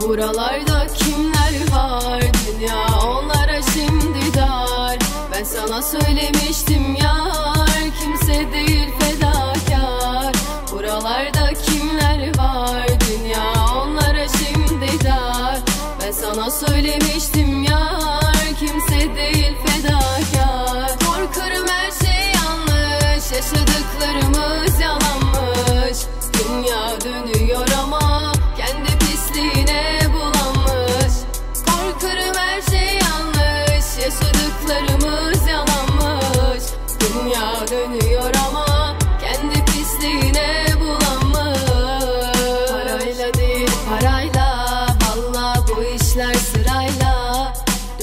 Buralarda kimler var? Dünya onlara şimdi dar. Ben sana söylemiştim yar kimse değil fedakar. Buralarda kimler var? Dünya onlara şimdi dar. Ben sana söylemiştim yar kimse değil fedakar. Korkarım her şey yanlış yaşadıklarımız yalanmış. Dünya dönüyor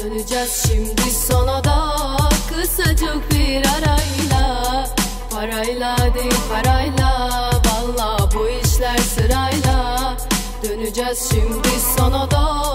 Döneceğiz şimdi sona da. Kısacık bir arayla. Parayla değil parayla. Valla bu işler sırayla. Döneceğiz şimdi sana da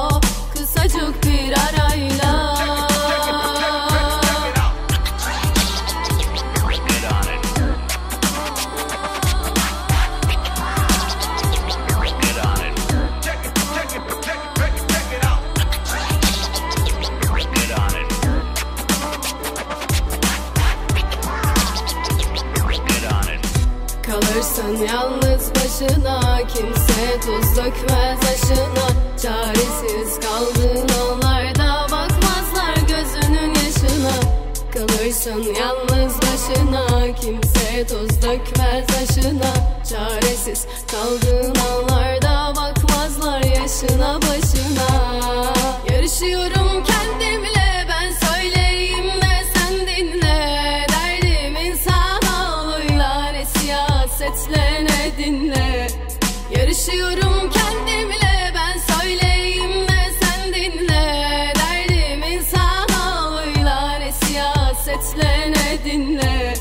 Kalırsın yalnız başına Kimse tuz dökmez aşına Çaresiz kaldığın anlarda Bakmazlar gözünün yaşına. Kalırsın yalnız başına Kimse tuz dökmez aşına Çaresiz kaldığın anlarda Bakmazlar yaşına siyasetle ne dinle. Yarışıyorum kendimle Ben söyleyeyim de sen dinle. Derdimin sağlığıyla Ne siyasetle ne dinle.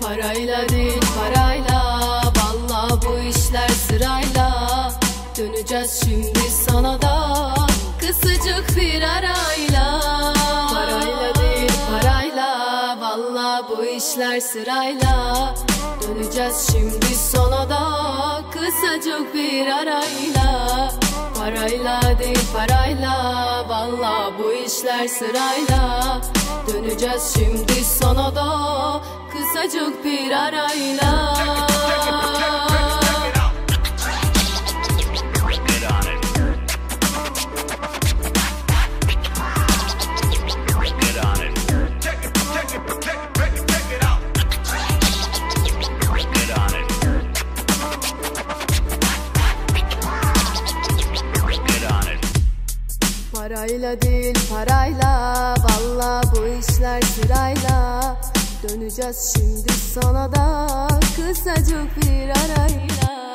Parayla değil parayla Valla bu işler sırayla. Döneceğiz şimdi sana da Kısacık bir arayla. Parayla değil parayla Valla bu işler sırayla Döneceğiz şimdi sana da Kısacık bir arayla. Parayla değil parayla. Valla bu işler sırayla. Döneceğiz şimdi sana da Kısacık bir arayla Parayla değil parayla. Valla bu işler sırayla. Döneceğiz şimdi sana da. Kısacık bir arayla